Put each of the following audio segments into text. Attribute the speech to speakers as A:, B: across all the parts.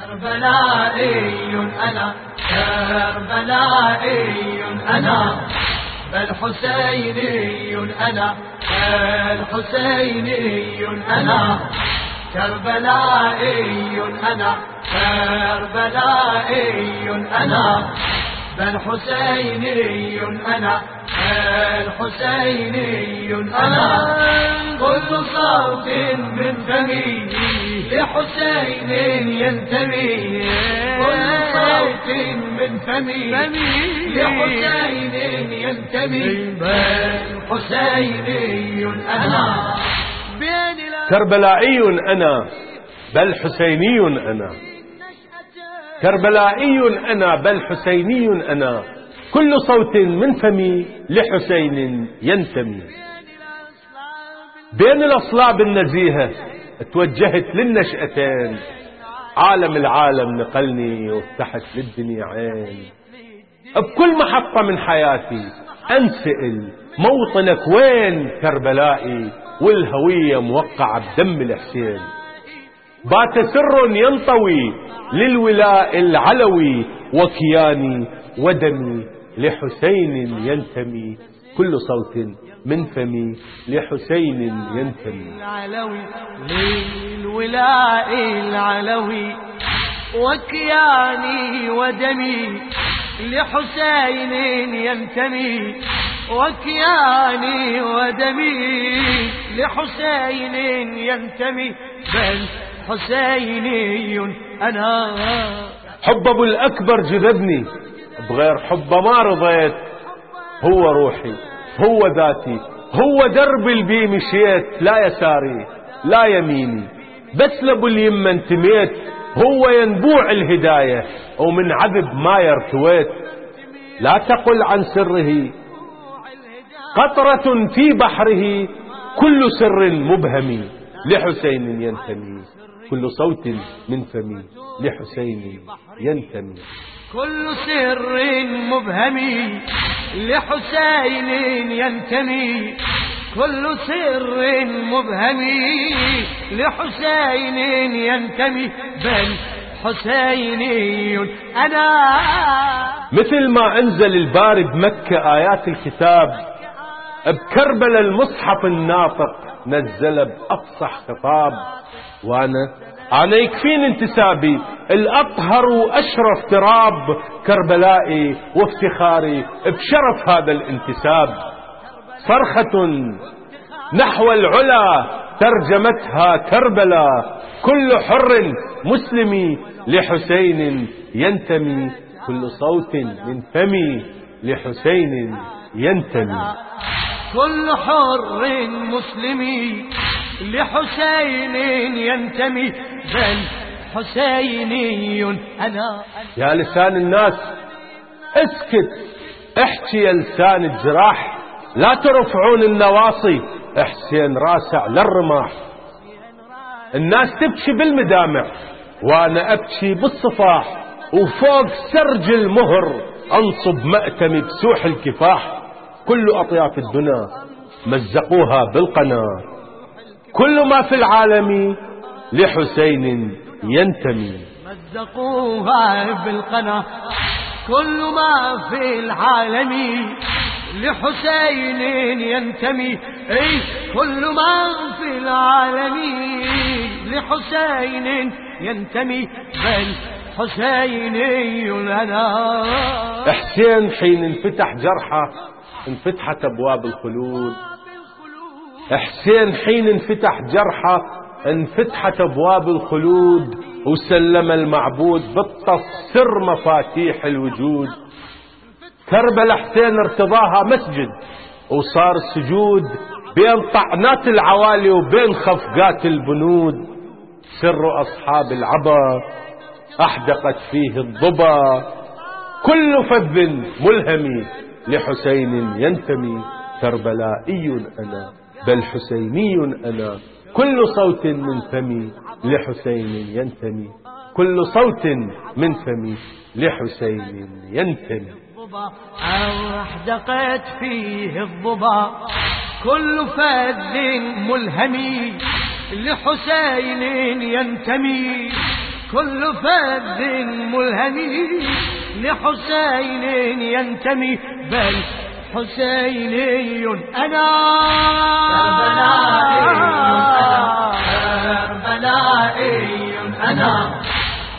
A: كربلائي أنا كربلائي أنا. بل حسيني أنا بل حسيني أنا. كربلائي أنا كربلائي أنا. بل حسيني أنا بل حسيني أنا كل صوت من فمي لحسين ينتمي. كل صوت من فمي لحسين ينتمي. بل حسيني أنا
B: كربلائي أنا بل حسيني أنا. كربلائي أنا بل حسيني أنا. كل صوت من فمي لحسين ينتمي. بين الأصلاب النزيهة توجهت للنشأتين. عالم العالم نقلني وفتحت للدنيا عين. بكل محطة من حياتي أنسئل موطنك وين كربلائي والهوية موقعة بدم الحسين. بات سر ينطوي للولاء العلوي وكياني ودمي لحسين ينتمي. كل صوت من فمي. لحسين ينتمي.
A: العلوي للولاء العلوي وكياني ودمي. لحسين ينتمي وكياني ودمي. لحسين ينتمي بل حسيني أنا.
B: حب أبو الأكبر جذبني بغير حبه ما رضيت. هو روحي هو ذاتي هو درب البي مشيت لا يساري لا يميني. بس لأبو اليمة انتميت هو ينبوع الهداية. ومن عذب ما يرتويت. لا تقل عن سره. قطرة في بحره كل سر مبهم لحسين ينتمي. كل صوت من فمي لحسين ينتمي.
A: كل سر مبهم لحسين ينتمي. كل سر مبهم لحسين ينتمي. بل حسيني أنا.
B: مثل ما أنزل الباري بمكة آيات الكتاب بكربل المصحف الناطق نزل بأفصح خطاب. وأنا أنا يكفيني انتسابي الأطهر وأشرف تراب كربلائي وافتخاري بشرف هذا الانتساب. صرخة نحو العلا ترجمتها كربلاء كل حر مسلم لحسين ينتمي كل صوت من فمي لحسين ينتمي.
A: كل حر مسلم لحسين ينتمي بل حسيني أنا
B: يا لسان الناس اسكت. احكي يا لسان الجراح. لا ترفعون النواصي. حسين راسع للرماح. الناس تبكي بالمدامع وأنا أبكي بالصفاح. وفوق سرج المهر أنصب مأتمي بسوح الكفاح. كل أطياف الدنا مزقوها بالقناة. كل ما في العالم لحسين ينتمي.
A: مزقوها بالقناة كل ما في العالم لحسين ينتمي. إي كل ما في العالم لحسين ينتمي. بل حسيني لنا
B: حسين حين انفتح جرحه انفتحت أبواب الخلود. حسين حين انفتح جرحه انفتحت أبواب الخلود وسلم المعبود بالطف سر مفاتيح الوجود. كربلاء حسين ارتضاها مسجد وصار السجود بين طعنات العوالي وبين خفقات البنود. سر أصحاب العبا أحدقت فيه الضبا. كل فذ ملهم لحسين ينتمي. كربلائي أنا. بل حسيني أنا. كل صوت من فمي لحسين ينتمي. كل صوت من فمي لحسين ينتمي.
A: أو أحدقت فيه الضبا كل فذ ملهم لحسين ينتمي.
C: كل فرد ملهمي لحسين ينتمي. بل حسيني أنا.
A: كربلائي أنا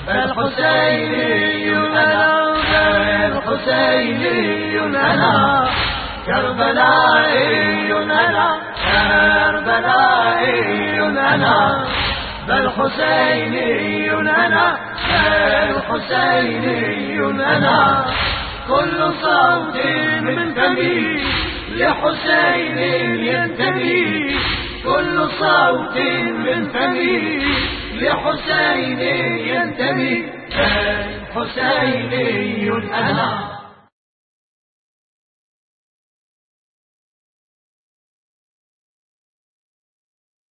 A: بل حسيني أنا بل أنا. كربلائي أنا كربلائي أنا بل حسيني أنا بل حسيني أنا. كل صوت من فمي لحسين ينتمي. كل صوت من فمي لحسين ينتمي. حسيني أنا